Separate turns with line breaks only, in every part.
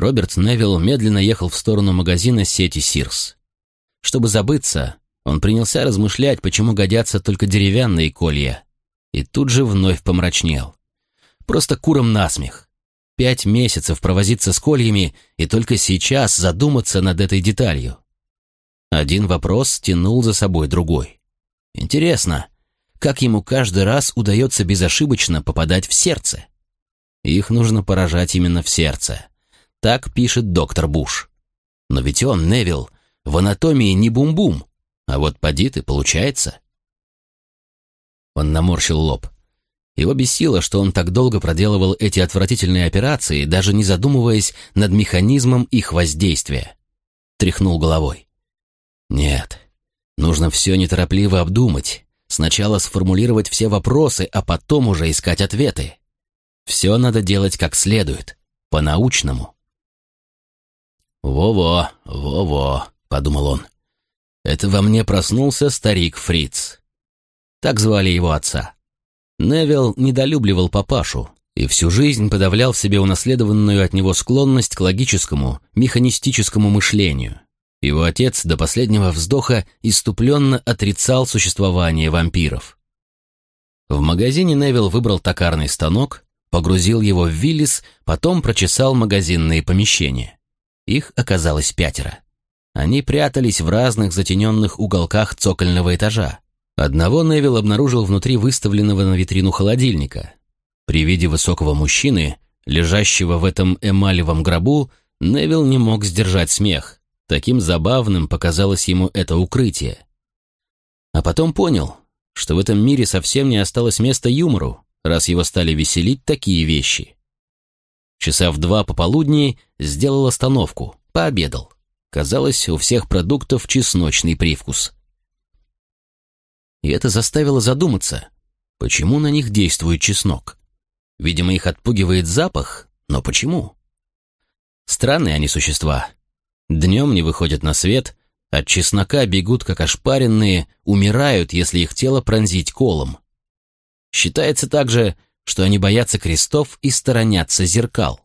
Роберт Невилл медленно ехал в сторону магазина сети Сирс. Чтобы забыться, он принялся размышлять, почему годятся только деревянные колья, и тут же вновь помрачнел. Просто куром насмех. Пять месяцев провозиться с кольями и только сейчас задуматься над этой деталью. Один вопрос тянул за собой другой. Интересно, как ему каждый раз удается безошибочно попадать в сердце? Их нужно поражать именно в сердце. Так пишет доктор Буш. Но ведь он, Невил, в анатомии не бум-бум, а вот поди ты, получается. Он наморщил лоб. Его бесило, что он так долго проделывал эти отвратительные операции, даже не задумываясь над механизмом их воздействия. Тряхнул головой. Нет, нужно все неторопливо обдумать. Сначала сформулировать все вопросы, а потом уже искать ответы. Все надо делать как следует, по-научному. «Во-во, во-во», — подумал он. «Это во мне проснулся старик Фриц». Так звали его отца. Невил недолюбливал папашу и всю жизнь подавлял в себе унаследованную от него склонность к логическому, механистическому мышлению. Его отец до последнего вздоха иступленно отрицал существование вампиров. В магазине Невил выбрал токарный станок, погрузил его в Виллис, потом прочесал магазинные помещения. Их оказалось пятеро. Они прятались в разных затененных уголках цокольного этажа. Одного Невил обнаружил внутри выставленного на витрину холодильника. При виде высокого мужчины, лежащего в этом эмалевом гробу, Невил не мог сдержать смех. Таким забавным показалось ему это укрытие. А потом понял, что в этом мире совсем не осталось места юмору, раз его стали веселить такие вещи. Часа в два пополудни сделал остановку, пообедал. Казалось, у всех продуктов чесночный привкус. И это заставило задуматься, почему на них действует чеснок. Видимо, их отпугивает запах, но почему? Странные они существа, Днем не выходят на свет, от чеснока бегут как ошпаренные, умирают, если их тело пронзить колом. Считается также, что они боятся крестов и сторонятся зеркал.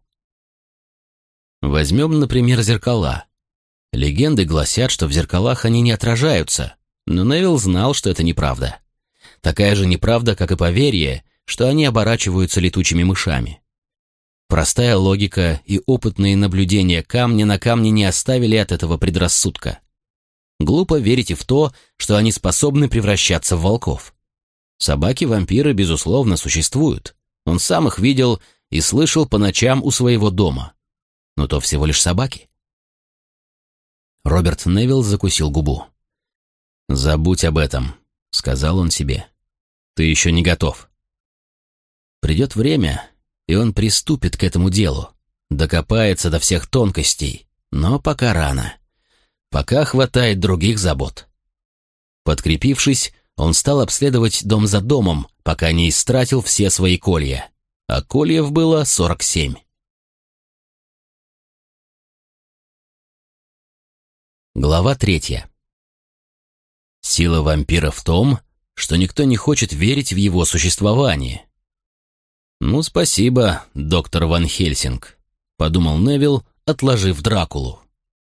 Возьмем, например, зеркала. Легенды гласят, что в зеркалах они не отражаются, но Невил знал, что это неправда. Такая же неправда, как и поверье, что они оборачиваются летучими мышами. Простая логика и опытные наблюдения камня на камне не оставили от этого предрассудка. Глупо верить и в то, что они способны превращаться в волков. Собаки-вампиры, безусловно, существуют. Он сам их видел и слышал по ночам у своего дома. Но то всего лишь собаки. Роберт Невилл закусил губу. «Забудь об этом», — сказал он себе. «Ты еще не готов». Придет время, и он приступит к этому делу, докопается до всех тонкостей, но пока рано. Пока хватает других забот. Подкрепившись, он стал обследовать дом за домом, пока не истратил все свои колья. А кольев было 47. Глава третья. Сила вампира в том, что никто не хочет верить в его существование, «Ну, спасибо, доктор Ван Хельсинг», — подумал Невилл, отложив Дракулу.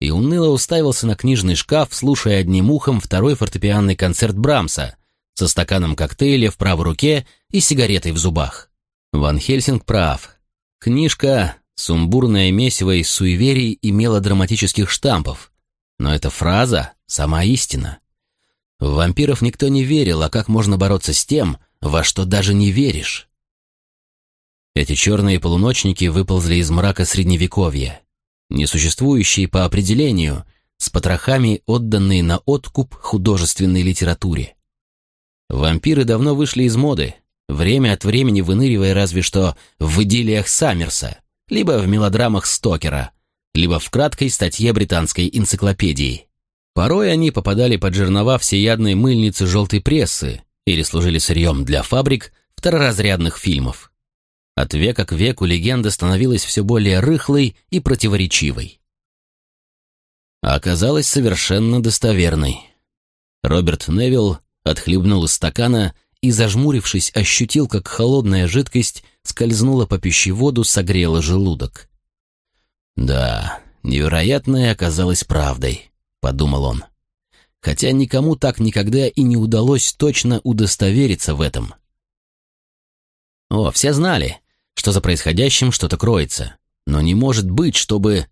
И уныло уставился на книжный шкаф, слушая одним ухом второй фортепианный концерт Брамса со стаканом коктейля в правой руке и сигаретой в зубах. Ван Хельсинг прав. Книжка — сумбурное месиво из суеверий и мелодраматических штампов. Но эта фраза — сама истина. В вампиров никто не верил, а как можно бороться с тем, во что даже не веришь? Эти черные полуночники выползли из мрака Средневековья, несуществующие по определению, с потрохами, отданные на откуп художественной литературе. Вампиры давно вышли из моды, время от времени выныривая разве что в идиллиях Саммерса, либо в мелодрамах Стокера, либо в краткой статье британской энциклопедии. Порой они попадали под жернова всеядной мыльницы желтой прессы или служили сырьем для фабрик второразрядных фильмов. От века к веку легенда становилась все более рыхлой и противоречивой. А оказалась совершенно достоверной. Роберт Невилл отхлебнул из стакана и, зажмурившись, ощутил, как холодная жидкость скользнула по пищеводу, согрела желудок. «Да, невероятное оказалось правдой», — подумал он. Хотя никому так никогда и не удалось точно удостовериться в этом. О, все знали, что за происходящим что-то кроется. Но не может быть, чтобы...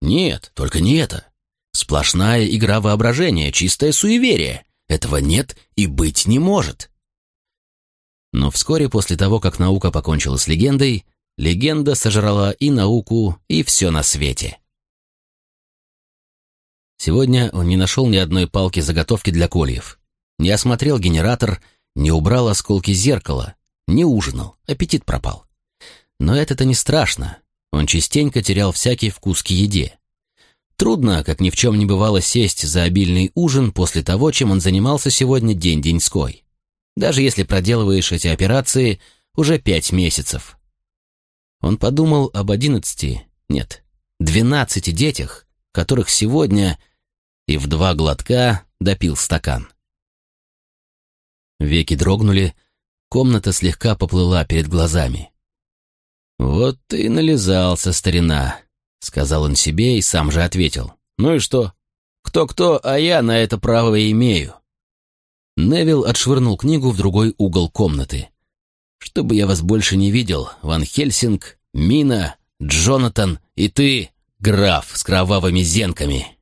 Нет, только не это. Сплошная игра воображения, чистое суеверие. Этого нет и быть не может. Но вскоре после того, как наука покончила с легендой, легенда сожрала и науку, и все на свете. Сегодня он не нашел ни одной палки заготовки для кольев, не осмотрел генератор, не убрал осколки зеркала, не ужинал, аппетит пропал. Но это-то не страшно, он частенько терял всякий вкус к еде. Трудно, как ни в чем не бывало, сесть за обильный ужин после того, чем он занимался сегодня день-деньской. Даже если проделываешь эти операции уже пять месяцев. Он подумал об одиннадцати, нет, двенадцати детях, которых сегодня и в два глотка допил стакан. Веки дрогнули, комната слегка поплыла перед глазами. «Вот ты и нализался, старина», — сказал он себе и сам же ответил. «Ну и что? Кто-кто, а я на это право имею». Невил отшвырнул книгу в другой угол комнаты. «Чтобы я вас больше не видел, Ван Хельсинг, Мина, Джонатан и ты, граф с кровавыми зенками.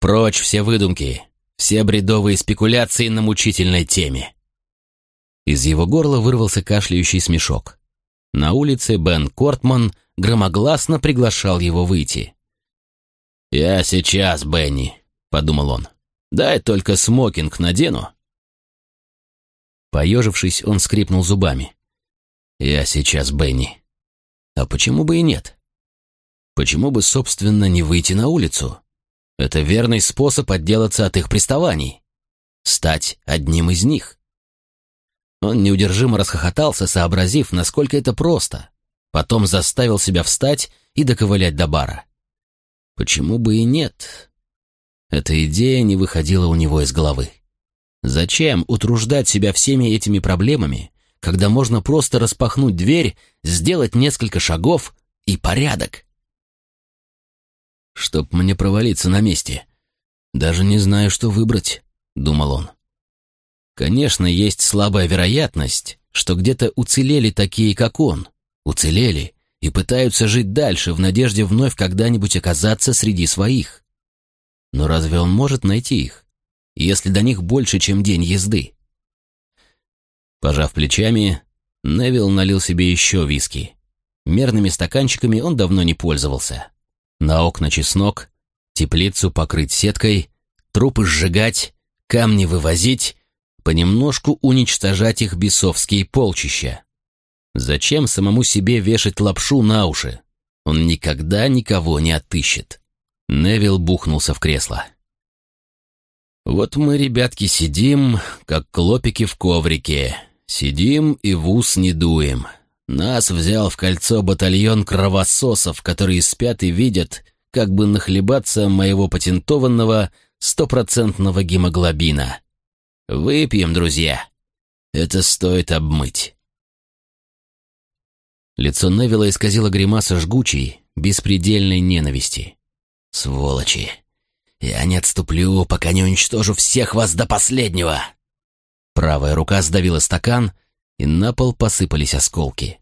Прочь все выдумки, все бредовые спекуляции на мучительной теме». Из его горла вырвался кашляющий смешок. На улице Бен Кортман громогласно приглашал его выйти. «Я сейчас, Бенни», — подумал он. «Дай только смокинг надену». Поежившись, он скрипнул зубами. «Я сейчас, Бенни. А почему бы и нет? Почему бы, собственно, не выйти на улицу? Это верный способ отделаться от их приставаний. Стать одним из них». Он неудержимо расхохотался, сообразив, насколько это просто. Потом заставил себя встать и доковылять до бара. Почему бы и нет? Эта идея не выходила у него из головы. Зачем утруждать себя всеми этими проблемами, когда можно просто распахнуть дверь, сделать несколько шагов и порядок? Чтоб мне провалиться на месте. Даже не знаю, что выбрать, думал он. Конечно, есть слабая вероятность, что где-то уцелели такие, как он. Уцелели и пытаются жить дальше в надежде вновь когда-нибудь оказаться среди своих. Но разве он может найти их, если до них больше, чем день езды? Пожав плечами, Невил налил себе еще виски. Мерными стаканчиками он давно не пользовался. На окна чеснок, теплицу покрыть сеткой, трупы сжигать, камни вывозить понемножку уничтожать их бесовские полчища. Зачем самому себе вешать лапшу на уши? Он никогда никого не отыщет. Невил бухнулся в кресло. Вот мы, ребятки, сидим, как клопики в коврике. Сидим и в ус не дуем. Нас взял в кольцо батальон кровососов, которые спят и видят, как бы нахлебаться моего патентованного стопроцентного гемоглобина. Выпьем, друзья. Это стоит обмыть. Лицо Невилла исказило гримаса жгучей, беспредельной ненависти. Сволочи! Я не отступлю, пока не уничтожу всех вас до последнего! Правая рука сдавила стакан, и на пол посыпались осколки.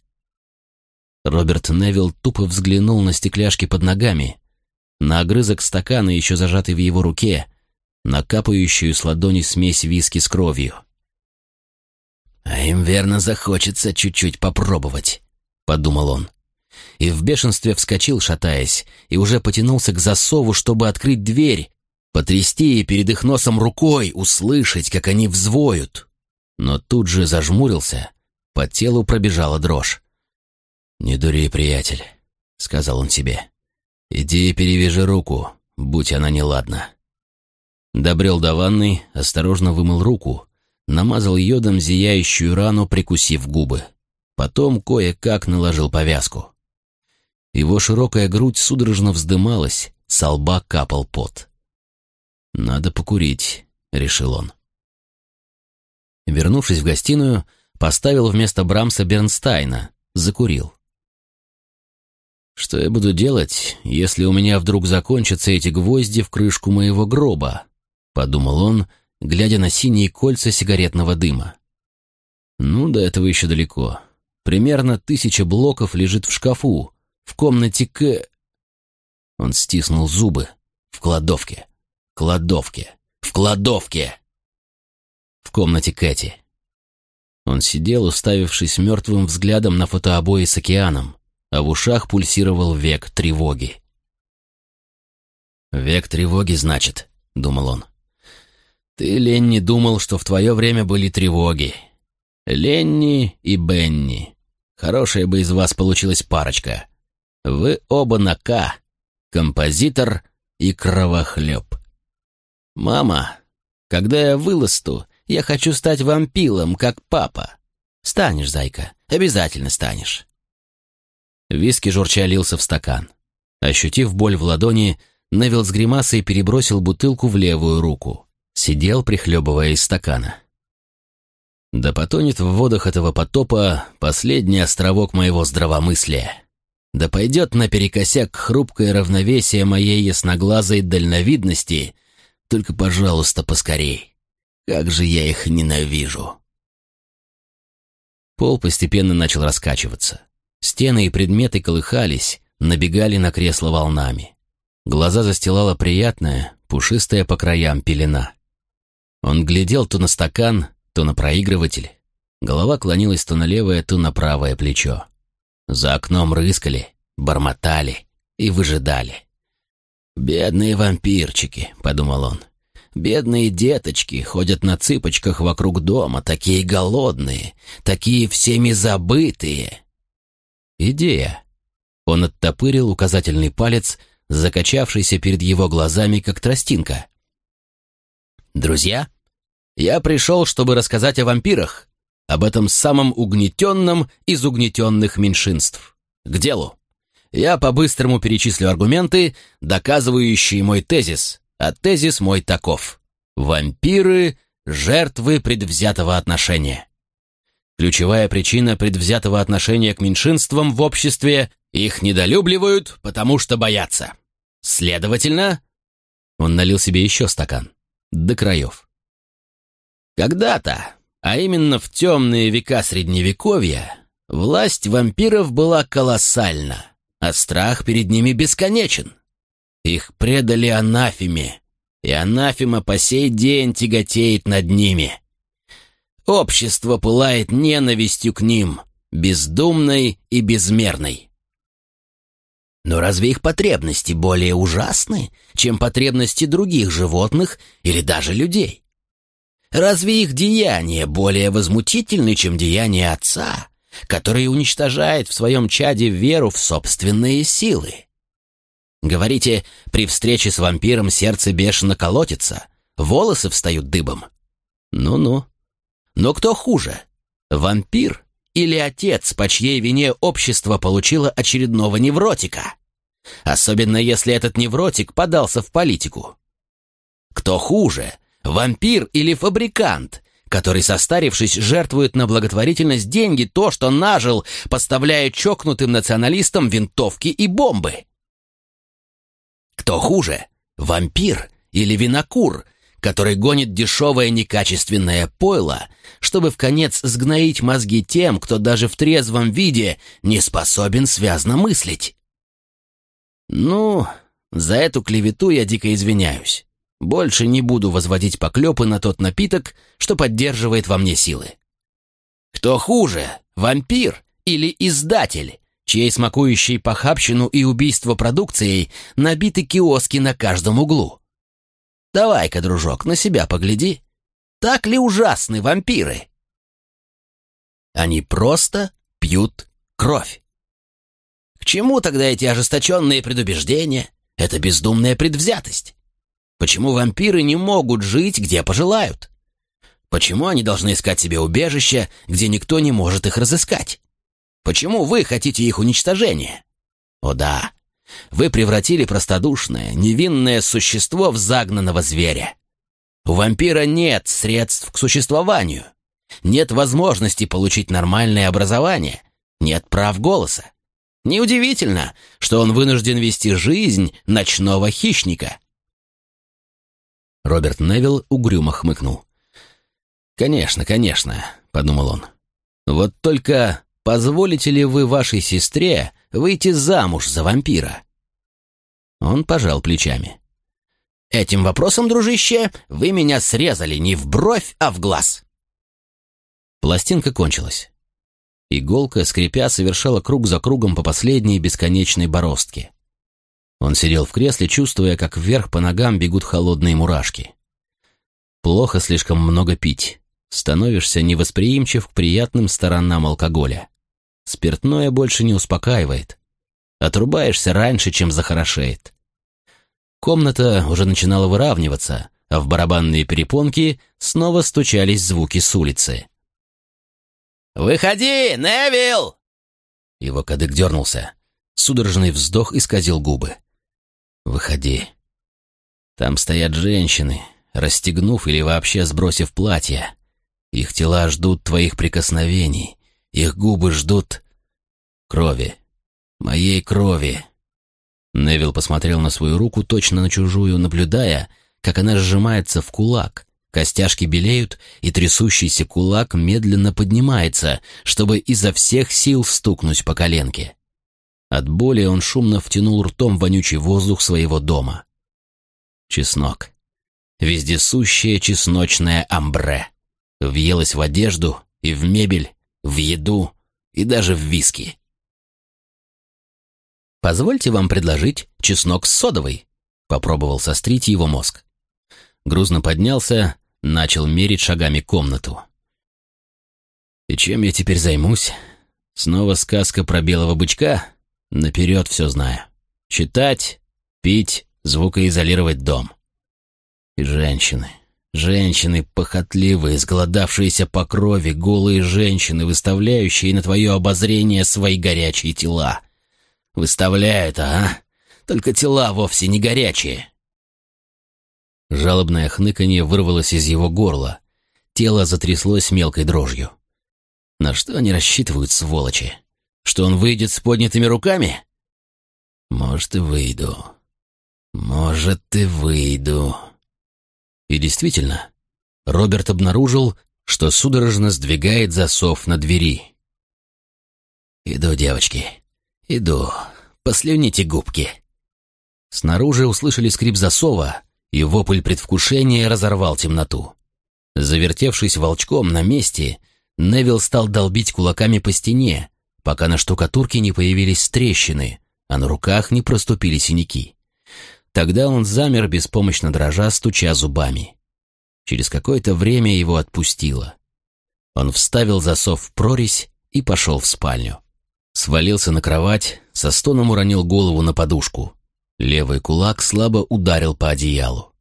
Роберт Невилл тупо взглянул на стекляшки под ногами, на огрызок стакана, еще зажатый в его руке, на капающую с ладони смесь виски с кровью. «А им верно захочется чуть-чуть попробовать», — подумал он. И в бешенстве вскочил, шатаясь, и уже потянулся к засову, чтобы открыть дверь, потрясти перед их носом рукой, услышать, как они взвоют. Но тут же зажмурился, по телу пробежала дрожь. «Не дури, приятель», — сказал он себе. «Иди перевяжи руку, будь она неладна». Добрел до ванной, осторожно вымыл руку, намазал йодом зияющую рану, прикусив губы. Потом кое-как наложил повязку. Его широкая грудь судорожно вздымалась, со лба капал пот. «Надо покурить», — решил он. Вернувшись в гостиную, поставил вместо Брамса Бернстайна, закурил. Что я буду делать, если у меня вдруг закончатся эти гвозди в крышку моего гроба? Подумал он, глядя на синие кольца сигаретного дыма. Ну, до этого еще далеко. Примерно тысяча блоков лежит в шкафу, в комнате К... Он стиснул зубы. В кладовке. Кладовке. В кладовке. В комнате Кэти. Он сидел, уставившись мертвым взглядом на фотообои с океаном, а в ушах пульсировал век тревоги. «Век тревоги, значит», — думал он. «Ты, Ленни, думал, что в твое время были тревоги. Ленни и Бенни. Хорошая бы из вас получилась парочка. Вы оба на «К», композитор и кровохлеб. Мама, когда я выласту, я хочу стать вампилом, как папа. Станешь, зайка, обязательно станешь. Виски журча лился в стакан. Ощутив боль в ладони, Невил с гримасой перебросил бутылку в левую руку. Сидел, прихлебывая из стакана. Да потонет в водах этого потопа последний островок моего здравомыслия. Да пойдет наперекосяк хрупкое равновесие моей ясноглазой дальновидности, только, пожалуйста, поскорей. Как же я их ненавижу. Пол постепенно начал раскачиваться. Стены и предметы колыхались, набегали на кресло волнами. Глаза застилала приятная, пушистая по краям пелена. Он глядел то на стакан, то на проигрыватель. Голова клонилась то на левое, то на правое плечо. За окном рыскали, бормотали и выжидали. «Бедные вампирчики», — подумал он. «Бедные деточки ходят на цыпочках вокруг дома, такие голодные, такие всеми забытые». «Идея». Он оттопырил указательный палец, закачавшийся перед его глазами, как тростинка. «Друзья, я пришел, чтобы рассказать о вампирах, об этом самом угнетенном из угнетенных меньшинств. К делу. Я по-быстрому перечислю аргументы, доказывающие мой тезис, а тезис мой таков. Вампиры — жертвы предвзятого отношения. Ключевая причина предвзятого отношения к меньшинствам в обществе — их недолюбливают, потому что боятся. Следовательно, он налил себе еще стакан, до краев. Когда-то, а именно в темные века Средневековья, власть вампиров была колоссальна, а страх перед ними бесконечен. Их предали анафеме, и анафема по сей день тяготеет над ними. Общество пылает ненавистью к ним, бездумной и безмерной. Но разве их потребности более ужасны, чем потребности других животных или даже людей? Разве их деяния более возмутительны, чем деяния отца, который уничтожает в своем чаде веру в собственные силы? Говорите, при встрече с вампиром сердце бешено колотится, волосы встают дыбом. Ну-ну. Но кто хуже, вампир или отец, по чьей вине общество получило очередного невротика? Особенно если этот невротик подался в политику. Кто хуже, Вампир или фабрикант, который, состарившись, жертвует на благотворительность деньги, то, что нажил, поставляя чокнутым националистам винтовки и бомбы? Кто хуже, вампир или винокур, который гонит дешевое некачественное пойло, чтобы в конец сгноить мозги тем, кто даже в трезвом виде не способен связно мыслить? Ну, за эту клевету я дико извиняюсь. Больше не буду возводить поклепы на тот напиток, что поддерживает во мне силы. Кто хуже, вампир или издатель, чьей смакующей похабщину и убийство продукцией набиты киоски на каждом углу? Давай-ка, дружок, на себя погляди. Так ли ужасны вампиры? Они просто пьют кровь. К чему тогда эти ожесточенные предубеждения, эта бездумная предвзятость? Почему вампиры не могут жить, где пожелают? Почему они должны искать себе убежище, где никто не может их разыскать? Почему вы хотите их уничтожения? О да, вы превратили простодушное, невинное существо в загнанного зверя. У вампира нет средств к существованию, нет возможности получить нормальное образование, нет прав голоса. Неудивительно, что он вынужден вести жизнь ночного хищника. Роберт Невилл угрюмо хмыкнул. «Конечно, конечно», — подумал он. «Вот только позволите ли вы вашей сестре выйти замуж за вампира?» Он пожал плечами. «Этим вопросом, дружище, вы меня срезали не в бровь, а в глаз». Пластинка кончилась. Иголка, скрипя, совершала круг за кругом по последней бесконечной бороздке. Он сидел в кресле, чувствуя, как вверх по ногам бегут холодные мурашки. Плохо слишком много пить. Становишься невосприимчив к приятным сторонам алкоголя. Спиртное больше не успокаивает. Отрубаешься раньше, чем захорошеет. Комната уже начинала выравниваться, а в барабанные перепонки снова стучались звуки с улицы. «Выходи, Невил!» Его кадык дернулся. Судорожный вздох исказил губы. «Выходи. Там стоят женщины, расстегнув или вообще сбросив платье. Их тела ждут твоих прикосновений, их губы ждут крови, моей крови». Невил посмотрел на свою руку, точно на чужую, наблюдая, как она сжимается в кулак, Костяшки белеют, и трясущийся кулак медленно поднимается, чтобы изо всех сил стукнуть по коленке. От боли он шумно втянул ртом вонючий воздух своего дома. Чеснок. Вездесущее чесночное амбре. Въелось в одежду и в мебель, в еду и даже в виски. «Позвольте вам предложить чеснок с содовой», — попробовал сострить его мозг. Грузно поднялся, Начал мерить шагами комнату. «И чем я теперь займусь? Снова сказка про белого бычка? Наперед все знаю. Читать, пить, звукоизолировать дом. И женщины. Женщины похотливые, сголодавшиеся по крови, голые женщины, выставляющие на твое обозрение свои горячие тела. Выставляют, а? Только тела вовсе не горячие. Жалобное хныканье вырвалось из его горла. Тело затряслось мелкой дрожью. На что они рассчитывают, сволочи? Что он выйдет с поднятыми руками? Может, и выйду. Может, и выйду. И действительно, Роберт обнаружил, что судорожно сдвигает засов на двери. «Иду, девочки, иду. Послюните губки». Снаружи услышали скрип засова, и вопль предвкушения разорвал темноту. Завертевшись волчком на месте, Невил стал долбить кулаками по стене, пока на штукатурке не появились трещины, а на руках не проступили синяки. Тогда он замер, беспомощно дрожа, стуча зубами. Через какое-то время его отпустило. Он вставил засов в прорезь и пошел в спальню. Свалился на кровать, со стоном уронил голову на подушку. Левый кулак слабо ударил по одеялу.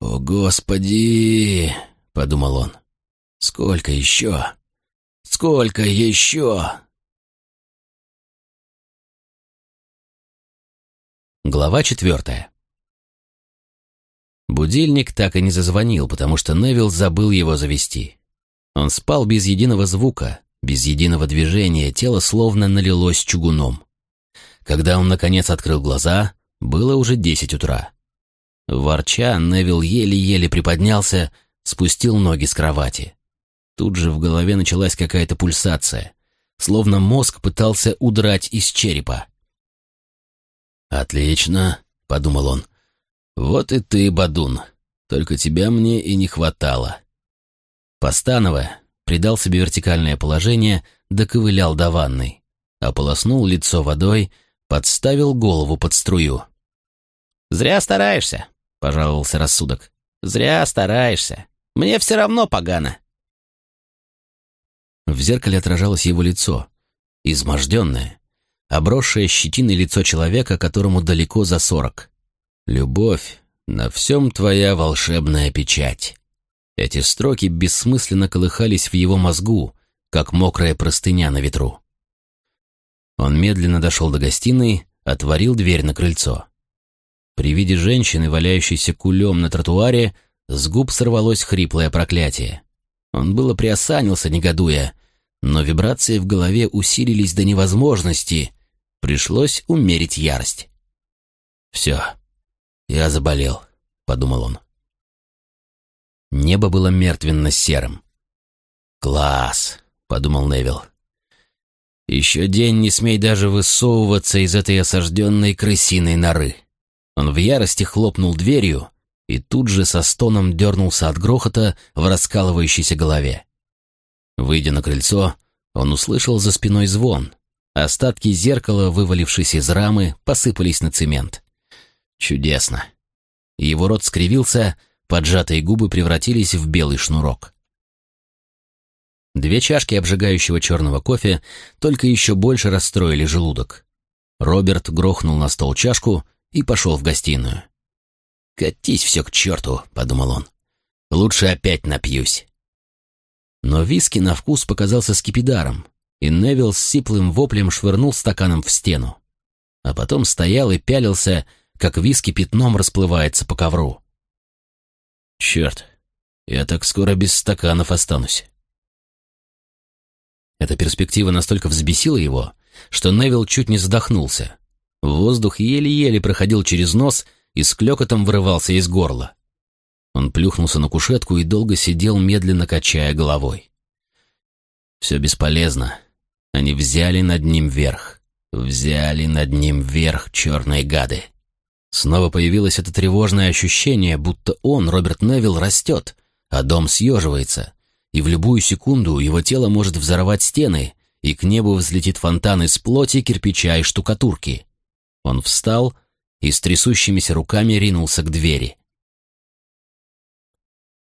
«О, Господи!» — подумал он. «Сколько еще? Сколько еще?» Глава четвертая. Будильник так и не зазвонил, потому что Невил забыл его завести. Он спал без единого звука, без единого движения, тело словно налилось чугуном. Когда он, наконец, открыл глаза, было уже десять утра. Ворча, Невил еле-еле приподнялся, спустил ноги с кровати. Тут же в голове началась какая-то пульсация, словно мозг пытался удрать из черепа. «Отлично», — подумал он. «Вот и ты, Бадун, только тебя мне и не хватало». Постановая, придал себе вертикальное положение, доковылял до ванной, ополоснул лицо водой, подставил голову под струю. «Зря стараешься», — пожаловался рассудок. «Зря стараешься. Мне все равно погано». В зеркале отражалось его лицо, изможденное, обросшее щетиной лицо человека, которому далеко за сорок. «Любовь, на всем твоя волшебная печать». Эти строки бессмысленно колыхались в его мозгу, как мокрая простыня на ветру. Он медленно дошел до гостиной, отворил дверь на крыльцо. При виде женщины, валяющейся кулем на тротуаре, с губ сорвалось хриплое проклятие. Он было приосанился, негодуя, но вибрации в голове усилились до невозможности, Пришлось умерить ярость. «Все, я заболел», — подумал он. Небо было мертвенно-серым. «Класс», — подумал Невил. «Еще день не смей даже высовываться из этой осажденной крысиной норы». Он в ярости хлопнул дверью и тут же со стоном дернулся от грохота в раскалывающейся голове. Выйдя на крыльцо, он услышал за спиной звон. Остатки зеркала, вывалившись из рамы, посыпались на цемент. Чудесно. Его рот скривился, поджатые губы превратились в белый шнурок. Две чашки обжигающего черного кофе только еще больше расстроили желудок. Роберт грохнул на стол чашку и пошел в гостиную. «Катись все к черту», — подумал он. «Лучше опять напьюсь». Но виски на вкус показался скипидаром, и Невил с сиплым воплем швырнул стаканом в стену. А потом стоял и пялился, как виски пятном расплывается по ковру. «Черт, я так скоро без стаканов останусь». Эта перспектива настолько взбесила его, что Невил чуть не задохнулся. Воздух еле-еле проходил через нос и с клёкотом вырывался из горла. Он плюхнулся на кушетку и долго сидел, медленно качая головой. Все бесполезно. Они взяли над ним верх. Взяли над ним верх черные гады. Снова появилось это тревожное ощущение, будто он, Роберт Невилл, растет, а дом съеживается, и в любую секунду его тело может взорвать стены, и к небу взлетит фонтан из плоти, кирпича и штукатурки. Он встал и с трясущимися руками ринулся к двери.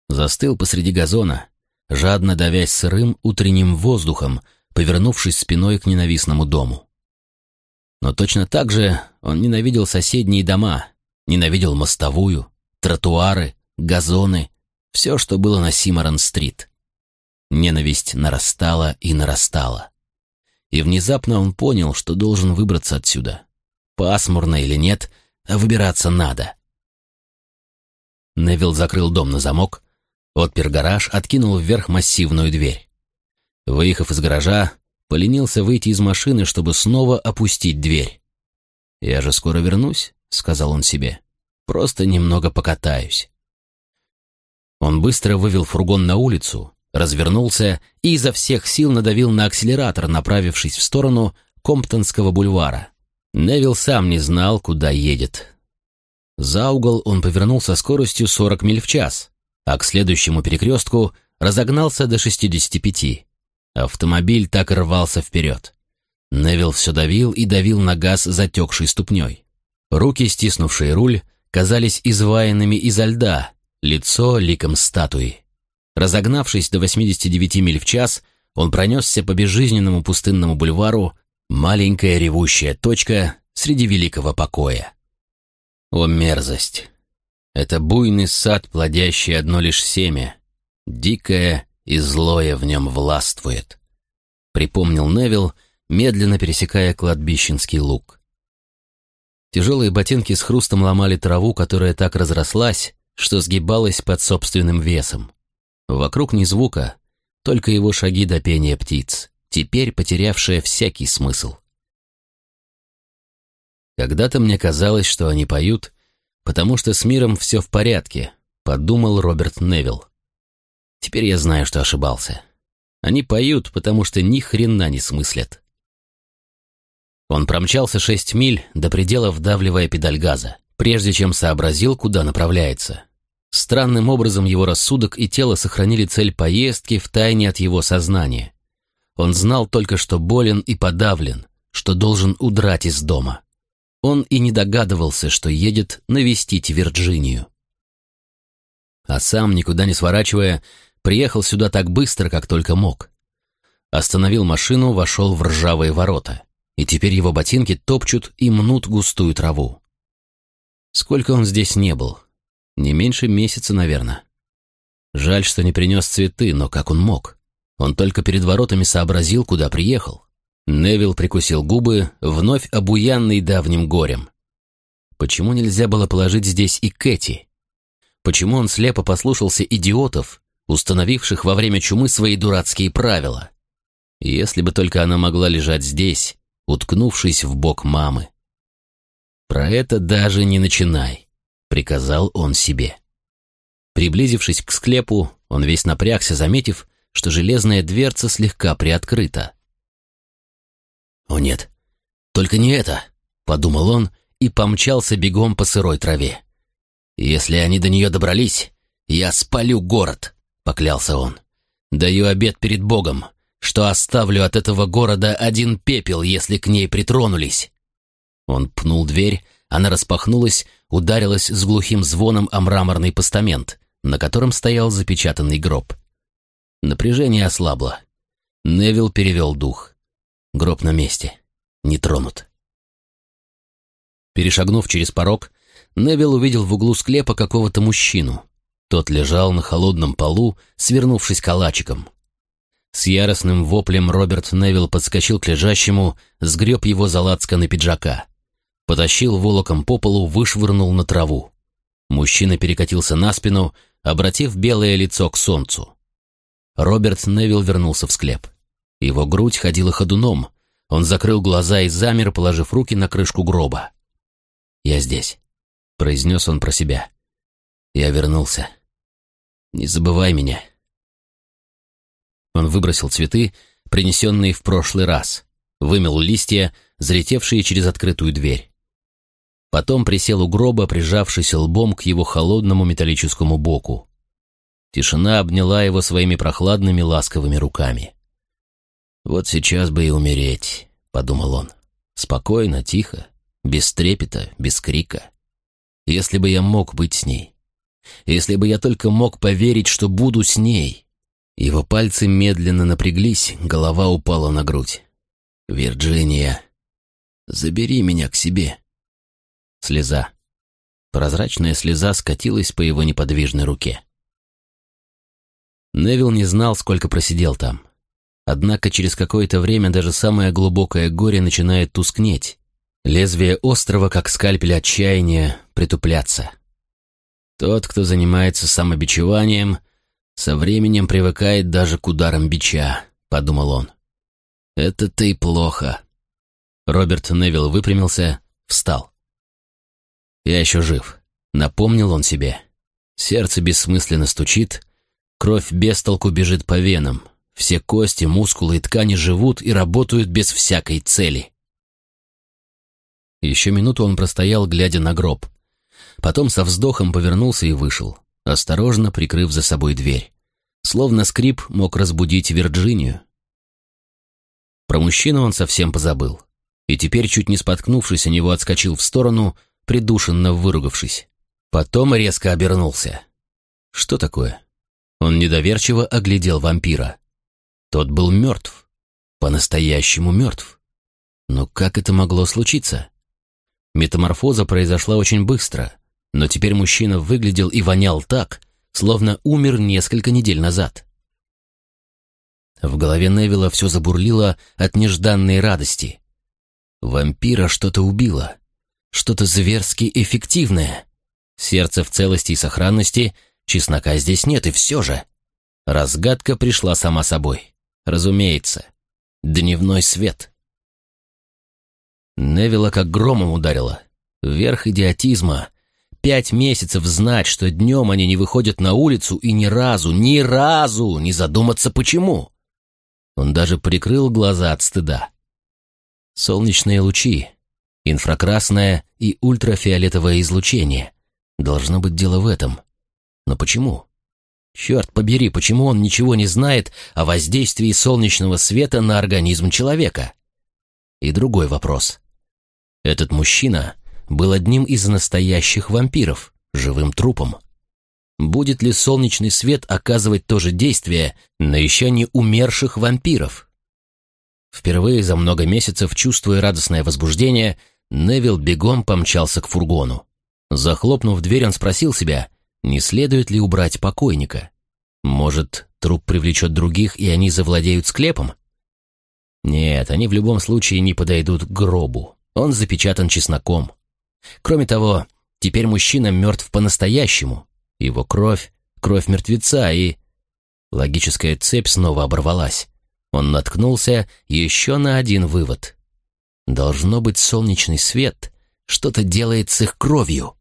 Застыл посреди газона, жадно давясь сырым утренним воздухом, повернувшись спиной к ненавистному дому. Но точно так же он ненавидел соседние дома, ненавидел мостовую, тротуары, газоны, все, что было на Симорон-стрит. Ненависть нарастала и нарастала. И внезапно он понял, что должен выбраться отсюда. Пасмурно или нет, а выбираться надо. Невил закрыл дом на замок, отпер гараж, откинул вверх массивную дверь. Выехав из гаража, поленился выйти из машины, чтобы снова опустить дверь. «Я же скоро вернусь», — сказал он себе. «Просто немного покатаюсь». Он быстро вывел фургон на улицу, развернулся и изо всех сил надавил на акселератор, направившись в сторону Комптонского бульвара. Невил сам не знал, куда едет. За угол он повернул со скоростью 40 миль в час, а к следующему перекрестку разогнался до 65. Автомобиль так рвался вперед. Невил все давил и давил на газ затекшей ступней. Руки, стиснувшие руль, казались изваянными изо льда, лицо ликом статуи. Разогнавшись до 89 миль в час, он пронесся по безжизненному пустынному бульвару, маленькая ревущая точка среди великого покоя. О мерзость! Это буйный сад, плодящий одно лишь семя. Дикое и злое в нем властвует. Припомнил Невил, медленно пересекая кладбищенский луг. Тяжелые ботинки с хрустом ломали траву, которая так разрослась, что сгибалась под собственным весом. Вокруг ни звука, только его шаги до пения птиц теперь потерявшая всякий смысл. Когда-то мне казалось, что они поют, потому что с миром все в порядке, подумал Роберт Невилл. Теперь я знаю, что ошибался. Они поют, потому что ни хрена не смыслят. Он промчался шесть миль, до предела вдавливая педаль газа, прежде чем сообразил, куда направляется. Странным образом его рассудок и тело сохранили цель поездки в тайне от его сознания. Он знал только, что болен и подавлен, что должен удрать из дома. Он и не догадывался, что едет навестить Вирджинию. А сам, никуда не сворачивая, приехал сюда так быстро, как только мог. Остановил машину, вошел в ржавые ворота, и теперь его ботинки топчут и мнут густую траву. Сколько он здесь не был? Не меньше месяца, наверное. Жаль, что не принес цветы, но как он мог? Он только перед воротами сообразил, куда приехал. Невил прикусил губы, вновь обуянный давним горем. Почему нельзя было положить здесь и Кэти? Почему он слепо послушался идиотов, установивших во время чумы свои дурацкие правила? Если бы только она могла лежать здесь, уткнувшись в бок мамы. «Про это даже не начинай», — приказал он себе. Приблизившись к склепу, он весь напрягся, заметив, что железная дверца слегка приоткрыта. «О нет, только не это», — подумал он и помчался бегом по сырой траве. «Если они до нее добрались, я спалю город», — поклялся он. «Даю обет перед Богом, что оставлю от этого города один пепел, если к ней притронулись». Он пнул дверь, она распахнулась, ударилась с глухим звоном о мраморный постамент, на котором стоял запечатанный гроб. Напряжение ослабло. Невил перевел дух. Гроб на месте. Не тронут. Перешагнув через порог, Невил увидел в углу склепа какого-то мужчину. Тот лежал на холодном полу, свернувшись калачиком. С яростным воплем Роберт Невилл подскочил к лежащему, сгреб его за лацканы пиджака. Потащил волоком по полу, вышвырнул на траву. Мужчина перекатился на спину, обратив белое лицо к солнцу. Роберт Невилл вернулся в склеп. Его грудь ходила ходуном. Он закрыл глаза и замер, положив руки на крышку гроба. «Я здесь», — произнес он про себя. «Я вернулся. Не забывай меня». Он выбросил цветы, принесенные в прошлый раз, вымел листья, залетевшие через открытую дверь. Потом присел у гроба, прижавшись лбом к его холодному металлическому боку. Тишина обняла его своими прохладными ласковыми руками. «Вот сейчас бы и умереть», — подумал он. «Спокойно, тихо, без трепета, без крика. Если бы я мог быть с ней. Если бы я только мог поверить, что буду с ней». Его пальцы медленно напряглись, голова упала на грудь. «Вирджиния, забери меня к себе». Слеза. Прозрачная слеза скатилась по его неподвижной руке. Невил не знал, сколько просидел там. Однако через какое-то время даже самое глубокое горе начинает тускнеть. Лезвие острова, как скальпель отчаяния, притупляться. Тот, кто занимается самобичеванием, со временем привыкает даже к ударам бича, подумал он. Это-то и плохо. Роберт Невилл выпрямился, встал. Я еще жив, напомнил он себе. Сердце бессмысленно стучит, кровь без толку бежит по венам, все кости, мускулы и ткани живут и работают без всякой цели. Еще минуту он простоял, глядя на гроб. Потом со вздохом повернулся и вышел осторожно прикрыв за собой дверь. Словно скрип мог разбудить Вирджинию. Про мужчину он совсем позабыл. И теперь, чуть не споткнувшись, о него отскочил в сторону, придушенно выругавшись. Потом резко обернулся. Что такое? Он недоверчиво оглядел вампира. Тот был мертв. По-настоящему мертв. Но как это могло случиться? Метаморфоза произошла очень быстро — но теперь мужчина выглядел и вонял так, словно умер несколько недель назад. В голове Невилла все забурлило от нежданной радости. Вампира что-то убило, что-то зверски эффективное. Сердце в целости и сохранности, чеснока здесь нет, и все же. Разгадка пришла сама собой. Разумеется, дневной свет. Невилла как громом ударило. Верх идиотизма, пять месяцев знать, что днем они не выходят на улицу и ни разу, ни разу не задуматься почему. Он даже прикрыл глаза от стыда. Солнечные лучи, инфракрасное и ультрафиолетовое излучение. Должно быть дело в этом. Но почему? Черт побери, почему он ничего не знает о воздействии солнечного света на организм человека? И другой вопрос. Этот мужчина был одним из настоящих вампиров, живым трупом. Будет ли солнечный свет оказывать то же действие на еще не умерших вампиров? Впервые за много месяцев, чувствуя радостное возбуждение, Невил бегом помчался к фургону. Захлопнув дверь, он спросил себя, не следует ли убрать покойника. Может, труп привлечет других, и они завладеют склепом? Нет, они в любом случае не подойдут к гробу. Он запечатан чесноком. Кроме того, теперь мужчина мертв по-настоящему. Его кровь — кровь мертвеца, и... Логическая цепь снова оборвалась. Он наткнулся еще на один вывод. Должно быть солнечный свет, что-то делает с их кровью.